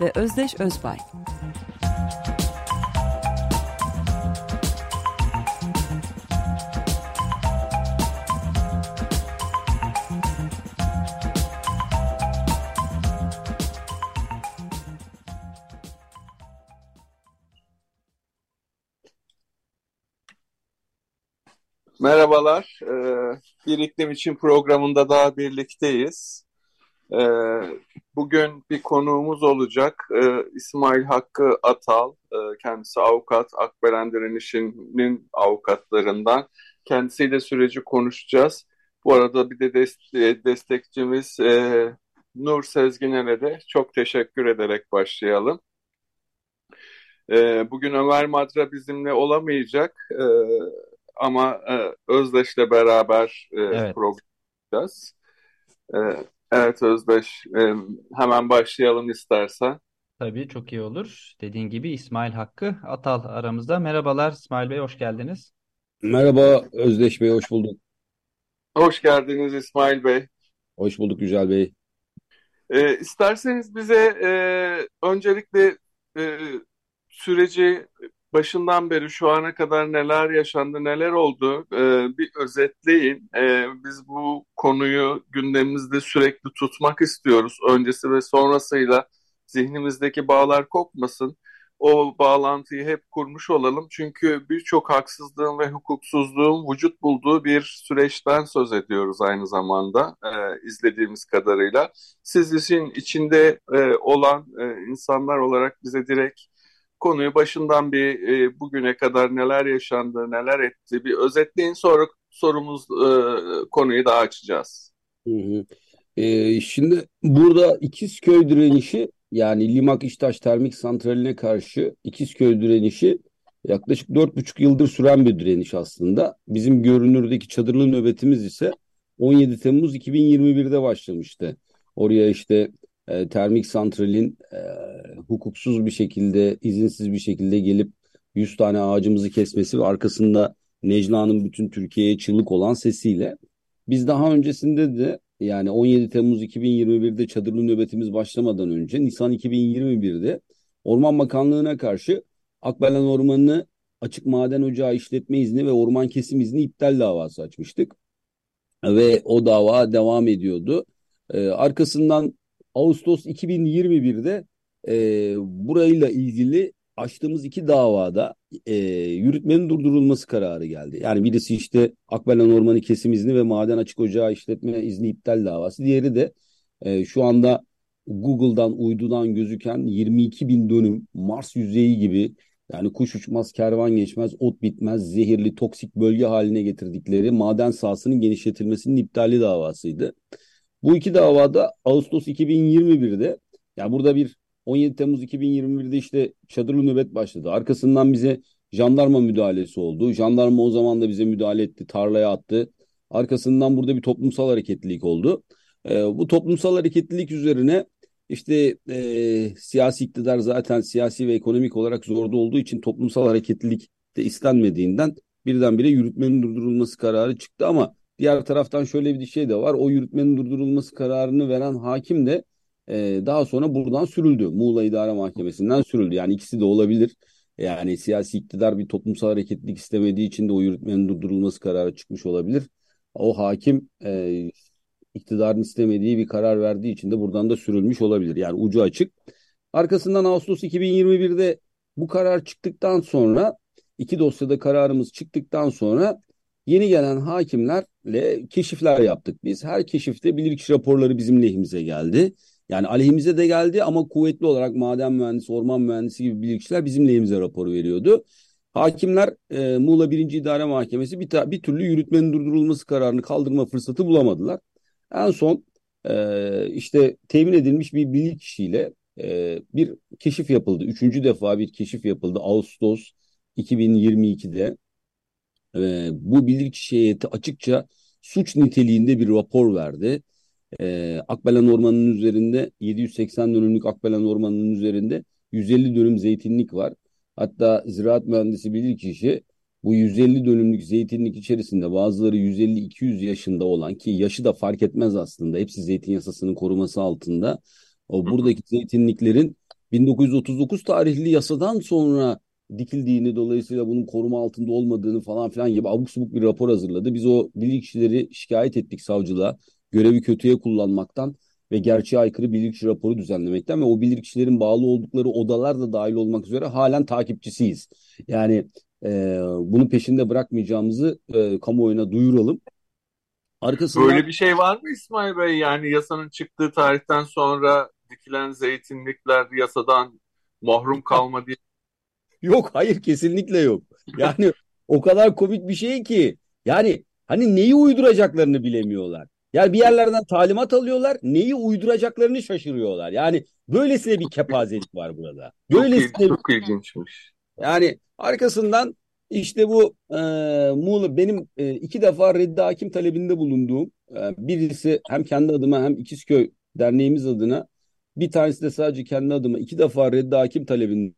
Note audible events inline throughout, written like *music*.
ve Özdeş Özbay. Merhabalar, ee, Bir İklim İçin programında daha birlikteyiz. Ee, bugün bir konuğumuz olacak, ee, İsmail Hakkı Atal, kendisi avukat, Akbelen Direnişi'nin avukatlarından. Kendisiyle süreci konuşacağız. Bu arada bir de destekçimiz Nur Sezginer'e de çok teşekkür ederek başlayalım. Bugün Ömer Madra bizimle olamayacak. Ama e, Özdeş'le beraber e, evet. program yapacağız. E, evet Özdeş, e, hemen başlayalım istersen. Tabii çok iyi olur. Dediğin gibi İsmail Hakkı Atal aramızda. Merhabalar İsmail Bey, hoş geldiniz. Merhaba Özdeş Bey, hoş bulduk. Hoş geldiniz İsmail Bey. Hoş bulduk Güzel Bey. E, isterseniz bize e, öncelikle e, süreci başından beri şu ana kadar neler yaşandı, neler oldu e, bir özetleyin. E, biz bu konuyu gündemimizde sürekli tutmak istiyoruz. Öncesi ve sonrasıyla zihnimizdeki bağlar kopmasın. O bağlantıyı hep kurmuş olalım. Çünkü birçok haksızlığın ve hukuksuzluğun vücut bulduğu bir süreçten söz ediyoruz aynı zamanda e, izlediğimiz kadarıyla. Siz işin içinde e, olan e, insanlar olarak bize direkt konuyu başından bir e, bugüne kadar neler yaşandı, neler etti bir özetleyin sonra sorumuz e, konuyu daha açacağız. Hı hı. E, şimdi burada İkizköy direnişi yani Limak İştaş Termik Santrali'ne karşı İkizköy direnişi yaklaşık 4,5 yıldır süren bir direniş aslında. Bizim görünürdeki çadırlı nöbetimiz ise 17 Temmuz 2021'de başlamıştı. Oraya işte e, termik santralin e, hukuksuz bir şekilde, izinsiz bir şekilde gelip 100 tane ağacımızı kesmesi ve arkasında Necla'nın bütün Türkiye'ye çığlık olan sesiyle biz daha öncesinde de yani 17 Temmuz 2021'de çadırlı nöbetimiz başlamadan önce Nisan 2021'de Orman Bakanlığı'na karşı Akbelen Ormanı'nı açık maden ocağı işletme izni ve orman kesim izni iptal davası açmıştık. Ve o dava devam ediyordu. Ee, arkasından Ağustos 2021'de e, burayla ilgili açtığımız iki davada e, yürütmenin durdurulması kararı geldi. Yani birisi işte Akbelen Ormanı kesim izni ve maden açık ocağı işletme izni iptal davası. Diğeri de e, şu anda Google'dan uydudan gözüken 22 bin dönüm Mars yüzeyi gibi yani kuş uçmaz, kervan geçmez, ot bitmez, zehirli, toksik bölge haline getirdikleri maden sahasının genişletilmesinin iptali davasıydı. Bu iki davada Ağustos 2021'de yani burada bir 17 Temmuz 2021'de işte çadırlı nöbet başladı. Arkasından bize jandarma müdahalesi oldu. Jandarma o zaman da bize müdahale etti, tarlaya attı. Arkasından burada bir toplumsal hareketlilik oldu. E, bu toplumsal hareketlilik üzerine işte e, siyasi iktidar zaten siyasi ve ekonomik olarak zorda olduğu için toplumsal hareketlilik de istenmediğinden birdenbire yürütmenin durdurulması kararı çıktı ama Diğer taraftan şöyle bir şey de var. O yürütmenin durdurulması kararını veren hakim de e, daha sonra buradan sürüldü. Muğla İdare Mahkemesi'nden sürüldü. Yani ikisi de olabilir. Yani siyasi iktidar bir toplumsal hareketlilik istemediği için de o yürütmenin durdurulması kararı çıkmış olabilir. O hakim e, iktidarın istemediği bir karar verdiği için de buradan da sürülmüş olabilir. Yani ucu açık. Arkasından Ağustos 2021'de bu karar çıktıktan sonra iki dosyada kararımız çıktıktan sonra Yeni gelen hakimlerle keşifler yaptık biz. Her keşifte bilirkişi raporları bizim lehimize geldi. Yani aleyhimize de geldi ama kuvvetli olarak maden mühendisi, orman mühendisi gibi bilirkişiler bizim lehimize rapor veriyordu. Hakimler e, Muğla 1. İdare Mahkemesi bir, bir türlü yürütmenin durdurulması kararını kaldırma fırsatı bulamadılar. En son e, işte temin edilmiş bir bilirkişiyle e, bir keşif yapıldı. Üçüncü defa bir keşif yapıldı Ağustos 2022'de. E, bu bilirkişi heyeti açıkça suç niteliğinde bir rapor verdi. E, Akbelen Ormanı'nın üzerinde 780 dönümlük Akbelen Ormanı'nın üzerinde 150 dönüm zeytinlik var. Hatta ziraat mühendisi bilirkişi bu 150 dönümlük zeytinlik içerisinde bazıları 150-200 yaşında olan ki yaşı da fark etmez aslında. Hepsi zeytin yasasının koruması altında. O buradaki zeytinliklerin 1939 tarihli yasadan sonra dikildiğini dolayısıyla bunun koruma altında olmadığını falan filan gibi abuk subuk bir rapor hazırladı. Biz o bilirkişileri şikayet ettik savcılığa. Görevi kötüye kullanmaktan ve gerçeğe aykırı bilirkişi raporu düzenlemekten ve o bilirkişilerin bağlı oldukları odalar da dahil olmak üzere halen takipçisiyiz. Yani e, bunu peşinde bırakmayacağımızı e, kamuoyuna duyuralım. Arkasından... Böyle bir şey var mı İsmail Bey? Yani yasanın çıktığı tarihten sonra dikilen zeytinlikler yasadan mahrum kalma diye. Yok hayır kesinlikle yok. Yani o kadar komik bir şey ki yani hani neyi uyduracaklarını bilemiyorlar. Yani bir yerlerden talimat alıyorlar, neyi uyduracaklarını şaşırıyorlar. Yani böylesine bir kepazelik var burada. Böylesine çok, çok ilginçmiş. Yani arkasından işte bu e, Muğla benim e, iki defa reddi hakim talebinde bulunduğum e, birisi hem kendi adıma hem İkizköy derneğimiz adına bir tanesi de sadece kendi adıma iki defa reddi hakim talebinde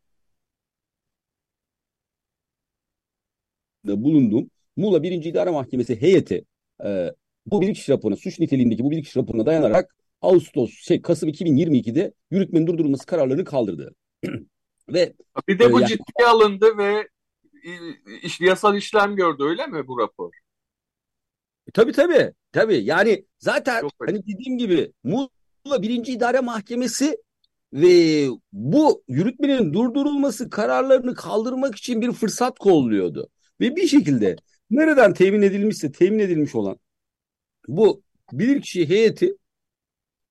bulunduğum Muğla 1. İdare Mahkemesi heyeti e, bu bilirkişi raporuna, suç niteliğindeki bu bilirkişi raporuna dayanarak Ağustos, şey Kasım 2022'de yürütmenin durdurulması kararlarını kaldırdı. *clears throat* ve bir de bu yani, ciddiye alındı ve iş, yasal işlem gördü öyle mi bu rapor? E, tabii tabii. Tabii yani zaten Çok hani dediğim gibi Muğla 1. İdare Mahkemesi ve bu yürütmenin durdurulması kararlarını kaldırmak için bir fırsat kolluyordu. Ve bir şekilde nereden temin edilmişse temin edilmiş olan bu bilirkişi heyeti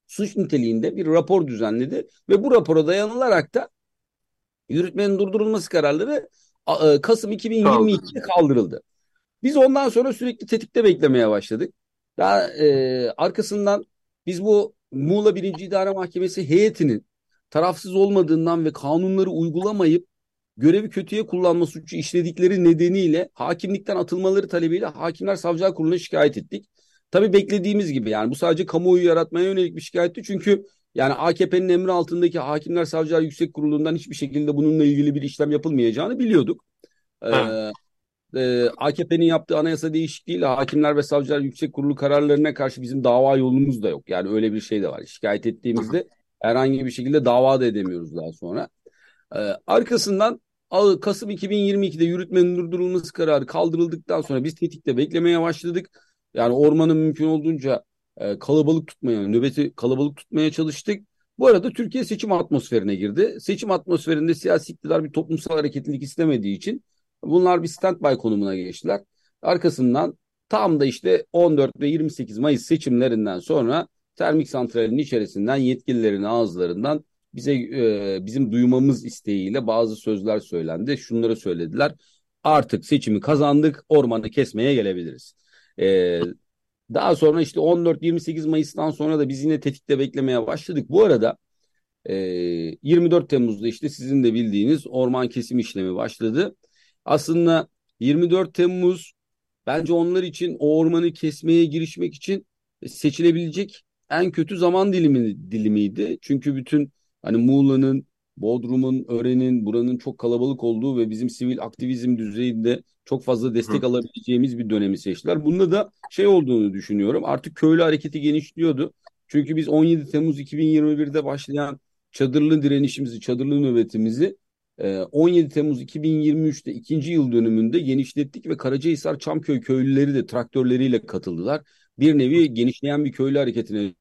suç niteliğinde bir rapor düzenledi ve bu rapora dayanılarak da yürütmenin durdurulması kararları e, Kasım 2022'de kaldırıldı. Biz ondan sonra sürekli tetikte beklemeye başladık. Daha e, arkasından biz bu Muğla 1. İdare Mahkemesi heyetinin tarafsız olmadığından ve kanunları uygulamayıp görevi kötüye kullanma suçu işledikleri nedeniyle hakimlikten atılmaları talebiyle Hakimler Savcılar Kurulu'na şikayet ettik. Tabii beklediğimiz gibi yani bu sadece kamuoyu yaratmaya yönelik bir şikayetti. Çünkü yani AKP'nin emri altındaki Hakimler Savcılar Yüksek Kurulu'ndan hiçbir şekilde bununla ilgili bir işlem yapılmayacağını biliyorduk. Ee, e, AKP'nin yaptığı anayasa değişikliğiyle Hakimler ve Savcılar Yüksek Kurulu kararlarına karşı bizim dava yolumuz da yok. Yani öyle bir şey de var. Şikayet ettiğimizde herhangi bir şekilde dava da edemiyoruz daha sonra. Ee, arkasından Kasım 2022'de yürütmenin durdurulması kararı kaldırıldıktan sonra biz tetikte beklemeye başladık. Yani ormanı mümkün olduğunca e, kalabalık tutmaya, nöbeti kalabalık tutmaya çalıştık. Bu arada Türkiye seçim atmosferine girdi. Seçim atmosferinde siyasi iktidar bir toplumsal hareketlilik istemediği için bunlar bir standby konumuna geçtiler. Arkasından tam da işte 14 ve 28 Mayıs seçimlerinden sonra termik santralin içerisinden yetkililerin ağızlarından bize e, bizim duymamız isteğiyle bazı sözler söylendi. Şunları söylediler. Artık seçimi kazandık, ormanı kesmeye gelebiliriz. E, daha sonra işte 14-28 Mayıs'tan sonra da biz yine tetikte beklemeye başladık. Bu arada e, 24 Temmuz'da işte sizin de bildiğiniz orman kesim işlemi başladı. Aslında 24 Temmuz bence onlar için o ormanı kesmeye girişmek için seçilebilecek en kötü zaman dilimi dilimiydi. Çünkü bütün hani Muğla'nın Bodrum'un, Ören'in, buranın çok kalabalık olduğu ve bizim sivil aktivizm düzeyinde çok fazla destek Hı. alabileceğimiz bir dönemi seçtiler. Bunda da şey olduğunu düşünüyorum. Artık köylü hareketi genişliyordu. Çünkü biz 17 Temmuz 2021'de başlayan çadırlı direnişimizi, çadırlı nöbetimizi 17 Temmuz 2023'te ikinci yıl dönümünde genişlettik ve Karacahisar Çamköy köylüleri de traktörleriyle katıldılar. Bir nevi genişleyen bir köylü hareketine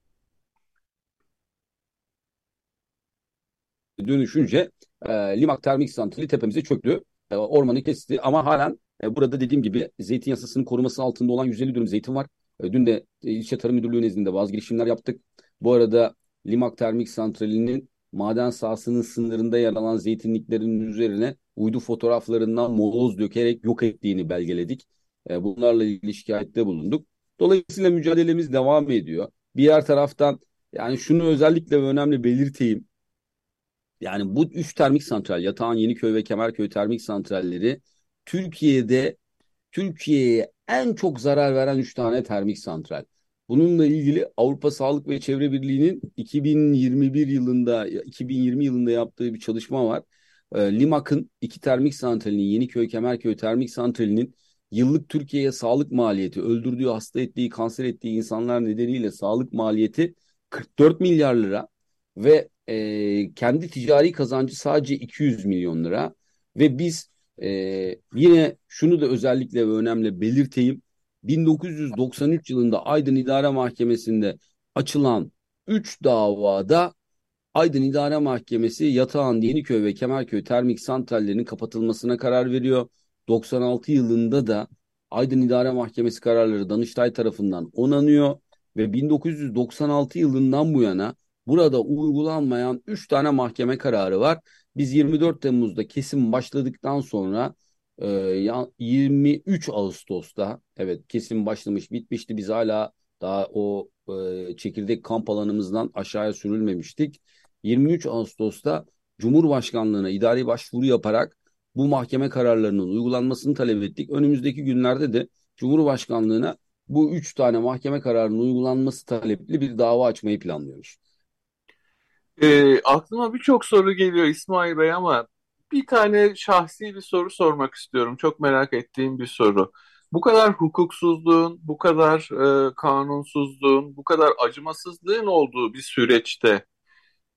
dönüşünce e, Limak Termik Santrali tepemize çöktü. E, ormanı kesti ama halen e, burada dediğim gibi zeytin yasasının koruması altında olan 150 dönüm zeytin var. E, dün de e, İlçe Tarım Müdürlüğü nezdinde bazı girişimler yaptık. Bu arada Limak Termik Santrali'nin maden sahasının sınırında yer alan zeytinliklerin üzerine uydu fotoğraflarından moloz dökerek yok ettiğini belgeledik. E, bunlarla ilgili şikayette bulunduk. Dolayısıyla mücadelemiz devam ediyor. Bir yer taraftan yani şunu özellikle önemli belirteyim. Yani bu üç termik santral, Yatağan, Yeniköy ve Kemerköy termik santralleri Türkiye'de Türkiye'ye en çok zarar veren üç tane termik santral. Bununla ilgili Avrupa Sağlık ve Çevre Birliği'nin 2021 yılında 2020 yılında yaptığı bir çalışma var. E, Limak'ın iki termik santralinin Yeniköy Kemerköy termik santralinin yıllık Türkiye'ye sağlık maliyeti, öldürdüğü, hasta ettiği, kanser ettiği insanlar nedeniyle sağlık maliyeti 44 milyar lira ve e, kendi ticari kazancı sadece 200 milyon lira ve biz e, yine şunu da özellikle ve önemli belirteyim 1993 yılında Aydın İdare Mahkemesi'nde açılan 3 davada Aydın İdare Mahkemesi Yatağan, Yeniköy ve Kemerköy termik santrallerinin kapatılmasına karar veriyor. 96 yılında da Aydın İdare Mahkemesi kararları Danıştay tarafından onanıyor ve 1996 yılından bu yana burada uygulanmayan 3 tane mahkeme kararı var. Biz 24 Temmuz'da kesim başladıktan sonra 23 Ağustos'ta evet kesim başlamış bitmişti. Biz hala daha o çekirdek kamp alanımızdan aşağıya sürülmemiştik. 23 Ağustos'ta Cumhurbaşkanlığına idari başvuru yaparak bu mahkeme kararlarının uygulanmasını talep ettik. Önümüzdeki günlerde de Cumhurbaşkanlığına bu üç tane mahkeme kararının uygulanması talepli bir dava açmayı planlıyoruz. E, aklıma birçok soru geliyor İsmail Bey ama bir tane şahsi bir soru sormak istiyorum. Çok merak ettiğim bir soru. Bu kadar hukuksuzluğun, bu kadar e, kanunsuzluğun, bu kadar acımasızlığın olduğu bir süreçte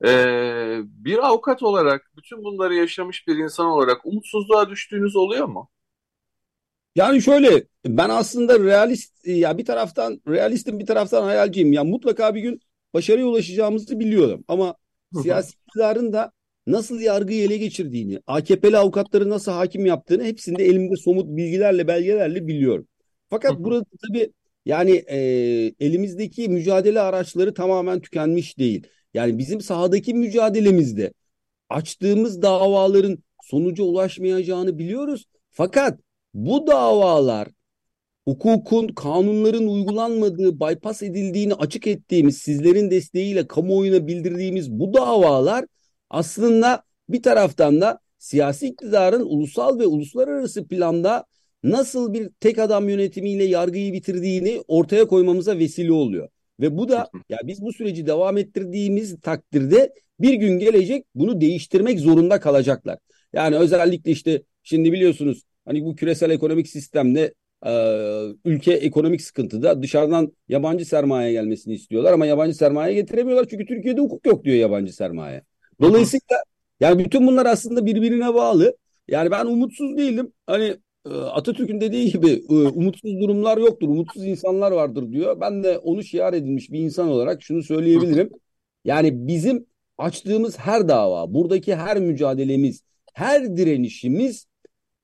e, bir avukat olarak, bütün bunları yaşamış bir insan olarak umutsuzluğa düştüğünüz oluyor mu? Yani şöyle ben aslında realist ya bir taraftan realistim bir taraftan hayalciyim. Ya mutlaka bir gün başarıya ulaşacağımızı biliyorum ama siyasi iktidarın da nasıl yargıyı ele geçirdiğini, AKP'li avukatları nasıl hakim yaptığını hepsini de elimde somut bilgilerle, belgelerle biliyorum. Fakat burada tabii yani e, elimizdeki mücadele araçları tamamen tükenmiş değil. Yani bizim sahadaki mücadelemizde açtığımız davaların sonuca ulaşmayacağını biliyoruz. Fakat bu davalar hukukun, kanunların uygulanmadığı, bypass edildiğini açık ettiğimiz, sizlerin desteğiyle kamuoyuna bildirdiğimiz bu davalar aslında bir taraftan da siyasi iktidarın ulusal ve uluslararası planda nasıl bir tek adam yönetimiyle yargıyı bitirdiğini ortaya koymamıza vesile oluyor. Ve bu da ya biz bu süreci devam ettirdiğimiz takdirde bir gün gelecek bunu değiştirmek zorunda kalacaklar. Yani özellikle işte şimdi biliyorsunuz hani bu küresel ekonomik sistemde ülke ekonomik sıkıntıda dışarıdan yabancı sermaye gelmesini istiyorlar ama yabancı sermaye getiremiyorlar çünkü Türkiye'de hukuk yok diyor yabancı sermaye. Dolayısıyla yani bütün bunlar aslında birbirine bağlı. Yani ben umutsuz değilim. Hani e, Atatürk'ün dediği gibi e, umutsuz durumlar yoktur, umutsuz insanlar vardır diyor. Ben de onu şiar edilmiş bir insan olarak şunu söyleyebilirim. Yani bizim açtığımız her dava, buradaki her mücadelemiz, her direnişimiz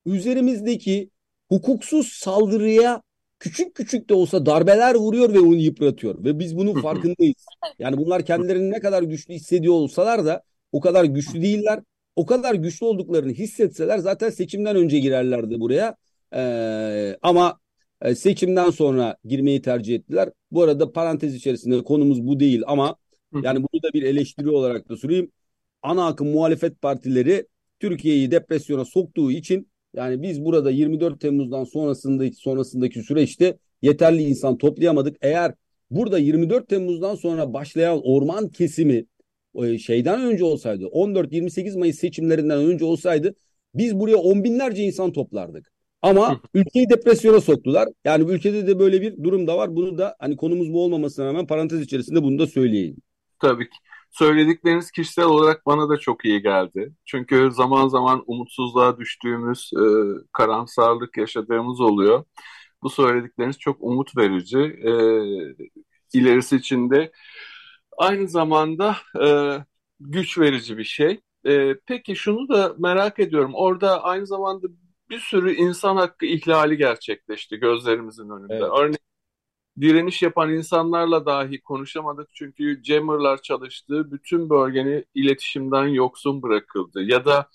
üzerimizdeki hukuksuz saldırıya küçük küçük de olsa darbeler vuruyor ve onu yıpratıyor. Ve biz bunun farkındayız. Yani bunlar kendilerini ne kadar güçlü hissediyor olsalar da o kadar güçlü değiller. O kadar güçlü olduklarını hissetseler zaten seçimden önce girerlerdi buraya. Ee, ama e, seçimden sonra girmeyi tercih ettiler. Bu arada parantez içerisinde konumuz bu değil ama yani bunu da bir eleştiri olarak da sorayım. Ana akım muhalefet partileri Türkiye'yi depresyona soktuğu için yani biz burada 24 Temmuz'dan sonrasındaki sonrasındaki süreçte yeterli insan toplayamadık. Eğer burada 24 Temmuz'dan sonra başlayan orman kesimi e, şeyden önce olsaydı 14-28 Mayıs seçimlerinden önce olsaydı biz buraya on binlerce insan toplardık. Ama ülkeyi depresyona soktular. Yani ülkede de böyle bir durum da var. Bunu da hani konumuz bu olmamasına rağmen parantez içerisinde bunu da söyleyeyim. Tabii ki. Söyledikleriniz kişisel olarak bana da çok iyi geldi. Çünkü zaman zaman umutsuzluğa düştüğümüz, e, karamsarlık yaşadığımız oluyor. Bu söyledikleriniz çok umut verici. E, ilerisi için de aynı zamanda e, güç verici bir şey. E, peki şunu da merak ediyorum. Orada aynı zamanda bir sürü insan hakkı ihlali gerçekleşti gözlerimizin önünde. Evet. Örneğin direniş yapan insanlarla dahi konuşamadık çünkü jammerlar çalıştı. Bütün bölgeni iletişimden yoksun bırakıldı. Ya da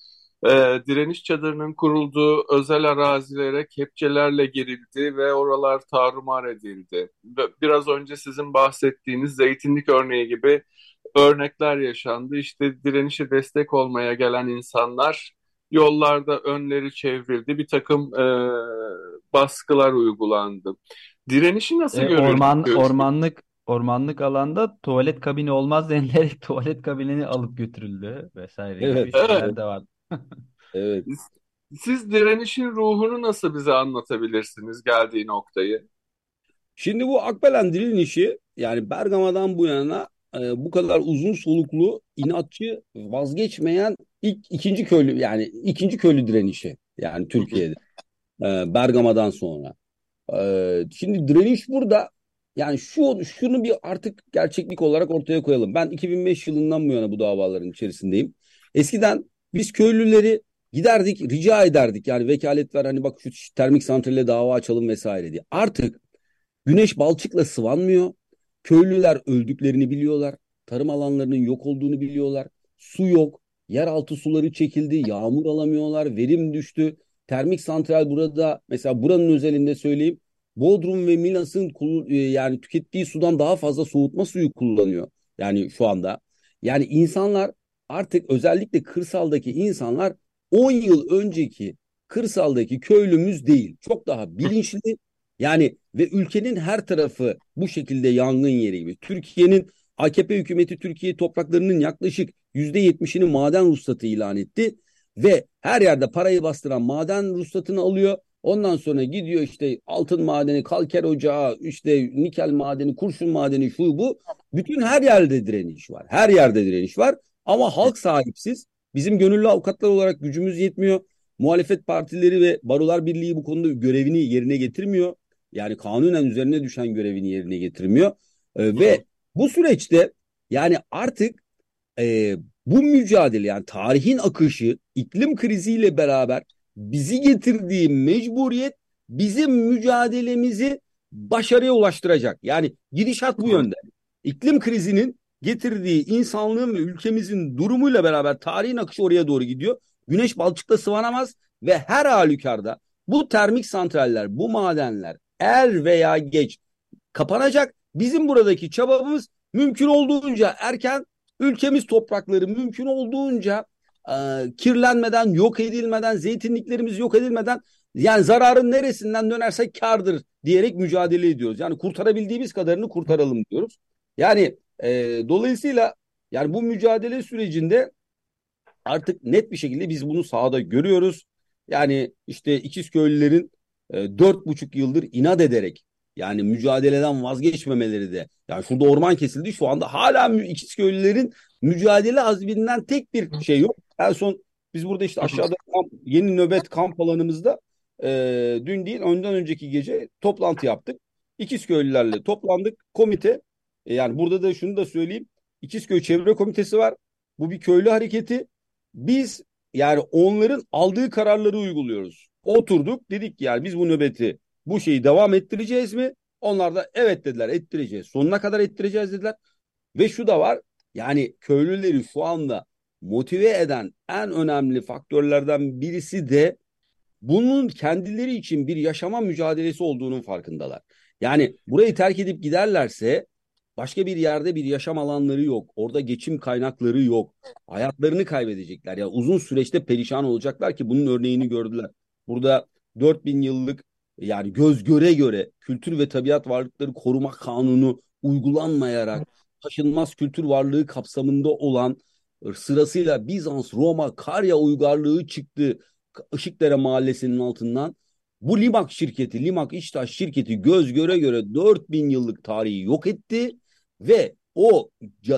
e, direniş çadırının kurulduğu özel arazilere kepçelerle girildi ve oralar tarumar edildi. Biraz önce sizin bahsettiğiniz zeytinlik örneği gibi örnekler yaşandı. İşte direnişe destek olmaya gelen insanlar yollarda önleri çevrildi. Bir takım e, baskılar uygulandı. Direnişi nasıl E, görüyorsun? orman ormanlık ormanlık alanda tuvalet kabini olmaz denilerek *laughs* tuvalet kabinini alıp götürüldü vesaire gibi Evet. şeyler Evet. de var. *laughs* Evet. Siz direnişin ruhunu nasıl bize anlatabilirsiniz geldiği noktayı? Şimdi bu Akbelen direnişi yani Bergama'dan bu yana e, bu kadar uzun soluklu, inatçı, vazgeçmeyen ilk ikinci köylü yani ikinci köylü direnişi yani Türkiye'de e, Bergama'dan sonra. E, şimdi direniş burada yani şu şunu bir artık gerçeklik olarak ortaya koyalım. Ben 2005 yılından bu yana bu davaların içerisindeyim. Eskiden biz köylüleri giderdik, rica ederdik. Yani vekalet ver hani bak şu termik santrale dava açalım vesaire diye. Artık Güneş balçıkla sıvanmıyor. Köylüler öldüklerini biliyorlar. Tarım alanlarının yok olduğunu biliyorlar. Su yok. Yeraltı suları çekildi. Yağmur alamıyorlar. Verim düştü. Termik santral burada mesela buranın özelinde söyleyeyim. Bodrum ve Milas'ın e, yani tükettiği sudan daha fazla soğutma suyu kullanıyor. Yani şu anda. Yani insanlar artık özellikle kırsaldaki insanlar 10 yıl önceki kırsaldaki köylümüz değil. Çok daha bilinçli yani ve ülkenin her tarafı bu şekilde yangın yeri gibi. Türkiye'nin AKP hükümeti Türkiye topraklarının yaklaşık %70'ini maden ruhsatı ilan etti ve her yerde parayı bastıran maden ruhsatını alıyor. Ondan sonra gidiyor işte altın madeni, kalker ocağı, işte nikel madeni, kurşun madeni, şu bu. Bütün her yerde direniş var. Her yerde direniş var. Ama halk sahipsiz. Bizim gönüllü avukatlar olarak gücümüz yetmiyor. Muhalefet partileri ve Barolar Birliği bu konuda görevini yerine getirmiyor. Yani kanunen üzerine düşen görevini yerine getirmiyor. Ee, ve bu süreçte yani artık e, bu mücadele yani tarihin akışı iklim kriziyle beraber bizi getirdiği mecburiyet bizim mücadelemizi başarıya ulaştıracak. Yani gidişat bu yönde. İklim krizinin getirdiği insanlığın ve ülkemizin durumuyla beraber tarihin akışı oraya doğru gidiyor. Güneş balçıkta sıvanamaz ve her halükarda bu termik santraller, bu madenler er veya geç kapanacak. Bizim buradaki çabamız mümkün olduğunca erken ülkemiz toprakları mümkün olduğunca e, kirlenmeden, yok edilmeden, zeytinliklerimiz yok edilmeden yani zararın neresinden dönerse kardır diyerek mücadele ediyoruz. Yani kurtarabildiğimiz kadarını kurtaralım diyoruz. Yani e, dolayısıyla yani bu mücadele sürecinde artık net bir şekilde biz bunu sahada görüyoruz. Yani işte İkizköylülerin e, dört buçuk yıldır inat ederek yani mücadeleden vazgeçmemeleri de yani şurada orman kesildi şu anda hala İkizköylülerin mücadele azminden tek bir şey yok. En son biz burada işte aşağıda kamp, yeni nöbet kamp alanımızda e, dün değil önden önceki gece toplantı yaptık. İkizköylülerle toplandık komite e, yani burada da şunu da söyleyeyim İkizköy Çevre Komitesi var. Bu bir köylü hareketi. Biz yani onların aldığı kararları uyguluyoruz. Oturduk dedik yani biz bu nöbeti bu şeyi devam ettireceğiz mi? Onlar da evet dediler ettireceğiz. Sonuna kadar ettireceğiz dediler. Ve şu da var yani köylüleri şu anda motive eden en önemli faktörlerden birisi de bunun kendileri için bir yaşama mücadelesi olduğunun farkındalar. Yani burayı terk edip giderlerse başka bir yerde bir yaşam alanları yok. Orada geçim kaynakları yok. Hayatlarını kaybedecekler. Yani uzun süreçte perişan olacaklar ki bunun örneğini gördüler. Burada 4000 yıllık yani göz göre göre Kültür ve Tabiat Varlıkları Koruma Kanunu uygulanmayarak taşınmaz kültür varlığı kapsamında olan sırasıyla Bizans, Roma, Karya uygarlığı çıktı Işıkdere Mahallesi'nin altından. Bu Limak şirketi, Limak İçtaş şirketi göz göre göre 4000 yıllık tarihi yok etti ve o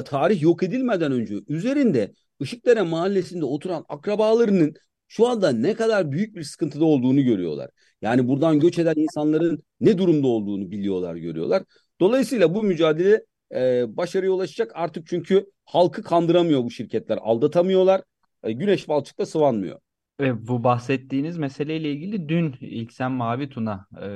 tarih yok edilmeden önce üzerinde Işıkdere Mahallesi'nde oturan akrabalarının şu anda ne kadar büyük bir sıkıntıda olduğunu görüyorlar. Yani buradan göç eden insanların ne durumda olduğunu biliyorlar, görüyorlar. Dolayısıyla bu mücadele e, başarıya ulaşacak artık çünkü halkı kandıramıyor bu şirketler, aldatamıyorlar. E, güneş balçıkta sıvanmıyor. Ve bu bahsettiğiniz meseleyle ilgili dün İlksen Mavi Tuna e,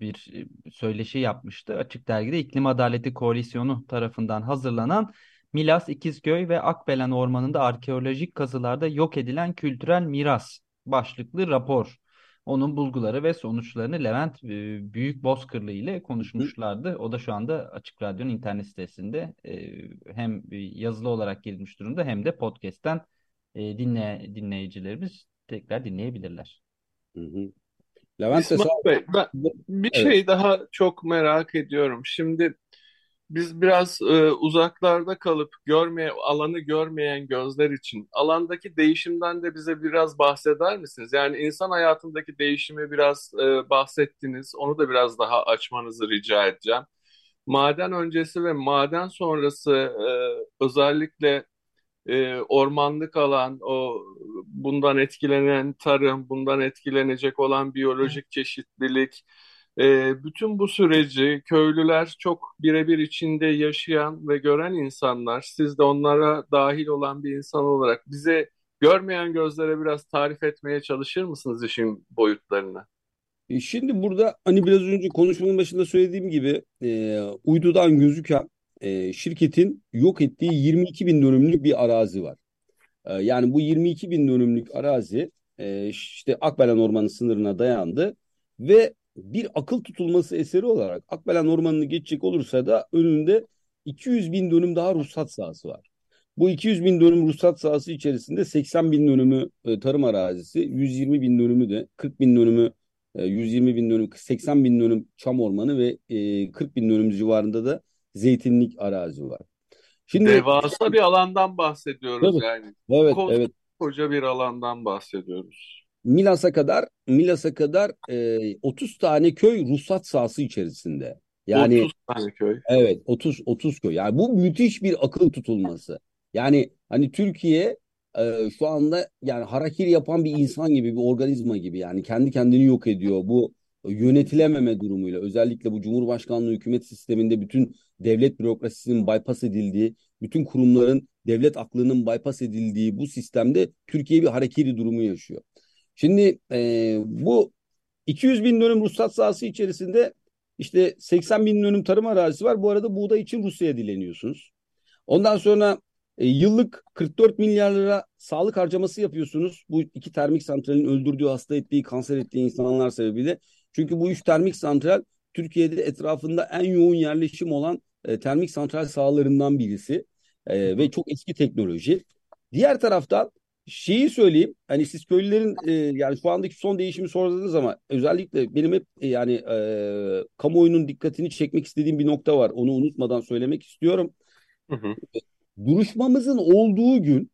bir söyleşi yapmıştı. Açık Dergi'de İklim Adaleti Koalisyonu tarafından hazırlanan Milas, İkizköy ve Akbelen Ormanı'nda arkeolojik kazılarda yok edilen kültürel miras başlıklı rapor onun bulguları ve sonuçlarını Levent e, Büyük Bozkırlı ile konuşmuşlardı. O da şu anda Açık Radyo'nun internet sitesinde e, hem yazılı olarak gelmiş durumda hem de podcast'ten e, dinle, dinleyicilerimiz tekrar dinleyebilirler. Hı hı. Levent İsmail Bey, ben bir Evet. şey daha çok merak ediyorum. Şimdi biz biraz e, uzaklarda kalıp görmeye, alanı görmeyen gözler için alandaki değişimden de bize biraz bahseder misiniz? Yani insan hayatındaki değişimi biraz e, bahsettiniz. Onu da biraz daha açmanızı rica edeceğim. Maden öncesi ve maden sonrası e, özellikle e, ormanlık alan, o bundan etkilenen tarım, bundan etkilenecek olan biyolojik çeşitlilik, e, bütün bu süreci köylüler çok birebir içinde yaşayan ve gören insanlar, siz de onlara dahil olan bir insan olarak bize görmeyen gözlere biraz tarif etmeye çalışır mısınız işin boyutlarını? E, Şimdi burada hani biraz önce konuşmanın başında söylediğim gibi e, uydudan gözüken e, şirketin yok ettiği 22 bin dönümlük bir arazi var. E, yani bu 22 bin dönümlük arazi e, işte Akbelen Ormanı sınırına dayandı ve bir akıl tutulması eseri olarak Akbelen Ormanı'nı geçecek olursa da önünde 200 bin dönüm daha ruhsat sahası var. Bu 200 bin dönüm ruhsat sahası içerisinde 80 bin dönümü e, tarım arazisi, 120 bin dönümü de 40 bin dönümü e, 120 bin dönüm, 80 bin dönüm çam ormanı ve e, 40 bin dönüm civarında da zeytinlik arazi var. Şimdi Devasa bir alandan bahsediyoruz Tabii. yani. evet Koz- evet Koca bir alandan bahsediyoruz. Milas'a kadar Milas'a kadar e, 30 tane köy ruhsat sahası içerisinde. Yani 30 tane köy. Evet 30 30 köy. Yani bu müthiş bir akıl tutulması. Yani hani Türkiye e, şu anda yani harakiri yapan bir insan gibi bir organizma gibi yani kendi kendini yok ediyor. Bu yönetilememe durumuyla özellikle bu Cumhurbaşkanlığı hükümet sisteminde bütün devlet bürokrasisinin bypass edildiği, bütün kurumların devlet aklının bypass edildiği bu sistemde Türkiye bir harakiri durumu yaşıyor. Şimdi e, bu 200 bin dönüm ruhsat sahası içerisinde işte 80 bin dönüm tarım arazisi var. Bu arada buğday için Rusya'ya dileniyorsunuz. Ondan sonra e, yıllık 44 milyar lira sağlık harcaması yapıyorsunuz. Bu iki termik santralin öldürdüğü, hasta ettiği, kanser ettiği insanlar sebebiyle. Çünkü bu üç termik santral Türkiye'de etrafında en yoğun yerleşim olan e, termik santral sahalarından birisi. E, ve çok eski teknoloji. Diğer taraftan şeyi söyleyeyim. Hani siz köylülerin e, yani şu andaki son değişimi sorduğunuz ama özellikle benim hep e, yani e, kamuoyunun dikkatini çekmek istediğim bir nokta var. Onu unutmadan söylemek istiyorum. Hı hı. Duruşmamızın olduğu gün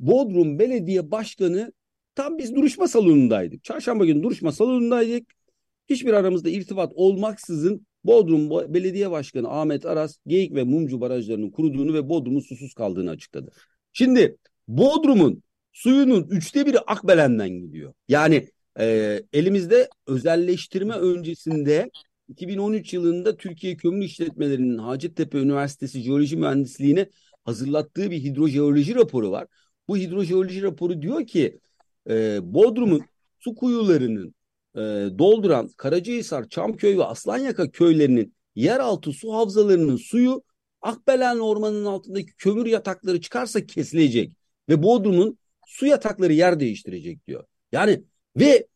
Bodrum Belediye Başkanı tam biz duruşma salonundaydık. Çarşamba günü duruşma salonundaydık. Hiçbir aramızda irtibat olmaksızın Bodrum Bo- Belediye Başkanı Ahmet Aras Geyik ve Mumcu barajlarının kuruduğunu ve Bodrum'un susuz kaldığını açıkladı. Şimdi Bodrum'un suyunun üçte biri Akbelen'den gidiyor. Yani e, elimizde özelleştirme öncesinde 2013 yılında Türkiye Kömür İşletmelerinin Hacettepe Üniversitesi Jeoloji Mühendisliğine hazırlattığı bir hidrojeoloji raporu var. Bu hidrojeoloji raporu diyor ki e, Bodrum'un su kuyularının e, dolduran Karacahisar, Çamköy ve Aslanyaka köylerinin yeraltı su havzalarının suyu Akbelen Ormanı'nın altındaki kömür yatakları çıkarsa kesilecek ve Bodrum'un su yatakları yer değiştirecek diyor. Yani ve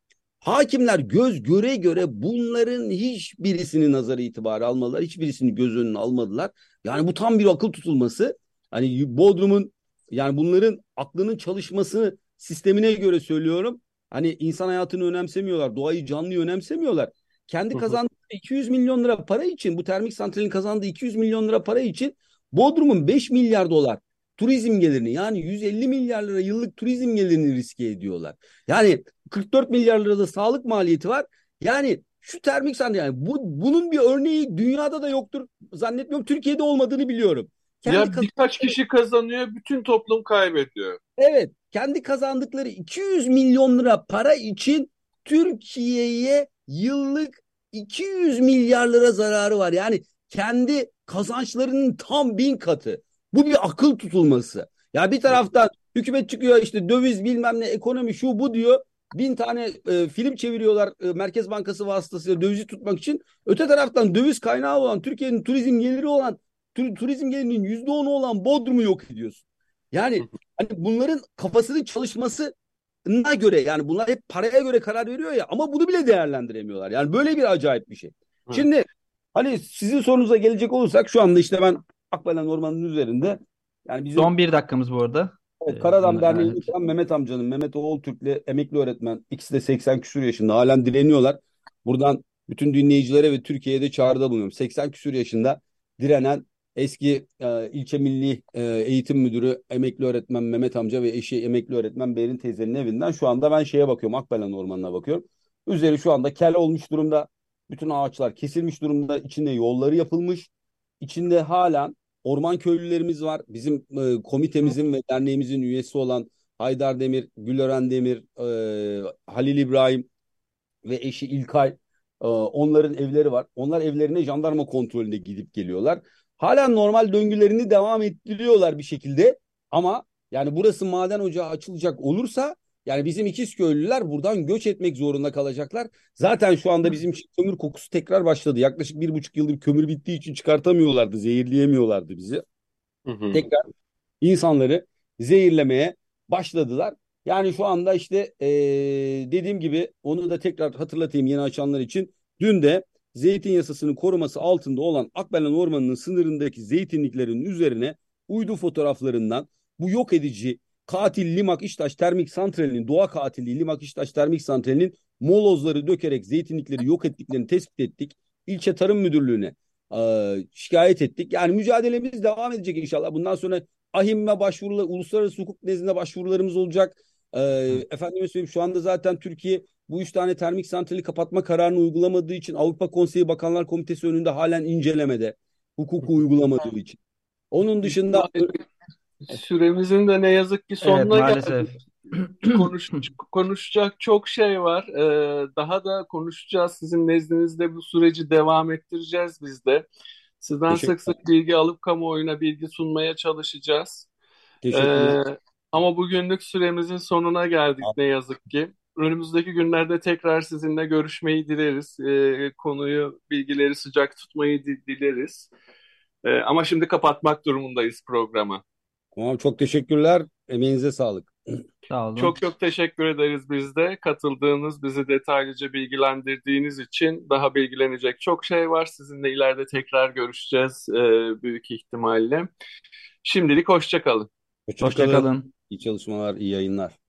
hakimler göz göre göre bunların hiçbirisini nazar itibarı almadılar. Hiçbirisini göz önüne almadılar. Yani bu tam bir akıl tutulması. Hani Bodrum'un yani bunların aklının çalışması sistemine göre söylüyorum. Hani insan hayatını önemsemiyorlar. Doğayı canlıyı önemsemiyorlar. Kendi kazandığı 200 milyon lira para için bu termik santralin kazandığı 200 milyon lira para için Bodrum'un 5 milyar dolar turizm gelirini yani 150 milyar lira yıllık turizm gelirini riske ediyorlar. Yani 44 milyar lirada sağlık maliyeti var. Yani şu termik santral yani bu, bunun bir örneği dünyada da yoktur. Zannetmiyorum Türkiye'de olmadığını biliyorum. Kendi Ya kaz- birkaç kişi kazanıyor, bütün toplum kaybediyor. Evet, kendi kazandıkları 200 milyon lira para için Türkiye'ye yıllık 200 milyar lira zararı var. Yani kendi kazançlarının tam bin katı. Bu bir akıl tutulması. Ya bir taraftan hükümet çıkıyor işte döviz bilmem ne ekonomi şu bu diyor. Bin tane e, film çeviriyorlar e, Merkez Bankası vasıtasıyla dövizi tutmak için. Öte taraftan döviz kaynağı olan Türkiye'nin turizm geliri olan tur- turizm gelirinin %10'u olan Bodrum'u yok ediyorsun. Yani hani bunların kafasının çalışması parasına göre yani bunlar hep paraya göre karar veriyor ya ama bunu bile değerlendiremiyorlar. Yani böyle bir acayip bir şey. Hı. Şimdi hani sizin sorunuza gelecek olursak şu anda işte ben Akbelen Ormanı'nın üzerinde yani bizim Son bir dakikamız bu arada. Evet, Karadam Derneği'nin evet. Mehmet amcanın, Mehmet Oğultürk'le emekli öğretmen. İkisi de 80 küsur yaşında. Halen direniyorlar. Buradan bütün dinleyicilere ve Türkiye'de çağrıda bulunuyorum. 80 küsur yaşında direnen eski e, ilçe milli e, eğitim müdürü emekli öğretmen Mehmet amca ve eşi emekli öğretmen Berin teyzenin evinden şu anda ben şeye bakıyorum. Akbelen Ormanı'na bakıyorum. Üzeri şu anda kel olmuş durumda. Bütün ağaçlar kesilmiş durumda. İçinde yolları yapılmış. İçinde halen orman köylülerimiz var. Bizim e, komitemizin ve derneğimizin üyesi olan Haydar Demir, Gülören Demir, e, Halil İbrahim ve eşi İlkay. e, onların evleri var. Onlar evlerine jandarma kontrolünde gidip geliyorlar. Hala normal döngülerini devam ettiriyorlar bir şekilde. Ama yani burası maden ocağı açılacak olursa yani bizim İkizköylüler buradan göç etmek zorunda kalacaklar. Zaten şu anda bizim için kömür kokusu tekrar başladı. Yaklaşık bir buçuk yıldır kömür bittiği için çıkartamıyorlardı, zehirleyemiyorlardı bizi. Hı hı. Tekrar insanları zehirlemeye başladılar. Yani şu anda işte eee, dediğim gibi onu da tekrar hatırlatayım yeni açanlar için. Dün de zeytin yasasının koruması altında olan Akbelen Ormanı'nın sınırındaki zeytinliklerin üzerine uydu fotoğraflarından bu yok edici katil Limak İştaş Termik Santrali'nin doğa katili Limak İştaş Termik Santrali'nin molozları dökerek zeytinlikleri yok ettiklerini tespit ettik. İlçe Tarım Müdürlüğü'ne e, şikayet ettik. Yani mücadelemiz devam edecek inşallah. Bundan sonra AHİM'e başvurular, uluslararası hukuk nezdinde başvurularımız olacak. E, efendime söyleyeyim şu anda zaten Türkiye bu üç tane termik santrali kapatma kararını uygulamadığı için Avrupa Konseyi Bakanlar Komitesi önünde halen incelemede. Hukuku uygulamadığı için. Onun dışında Süremizin de ne yazık ki Evet sonuna maalesef. geldik. *clears throat* Konuş, konuşacak çok şey var. Ee, daha da konuşacağız. Sizin nezdinizde bu süreci devam ettireceğiz biz de. Sizden sık sık bilgi alıp kamuoyuna bilgi sunmaya çalışacağız. Ee, ama bugünlük süremizin sonuna geldik ne yazık ki. Önümüzdeki günlerde tekrar sizinle görüşmeyi dileriz. Ee, konuyu, bilgileri sıcak tutmayı di- dileriz. Ee, ama şimdi kapatmak durumundayız programı. Tamam çok teşekkürler. Emeğinize sağlık. Sağ olun. Çok çok teşekkür ederiz biz de. Katıldığınız, bizi detaylıca bilgilendirdiğiniz için daha bilgilenecek çok şey var. Sizinle ileride tekrar görüşeceğiz e, büyük ihtimalle. Şimdilik hoşça kalın. Hoşça kalın. İyi çalışmalar, iyi yayınlar.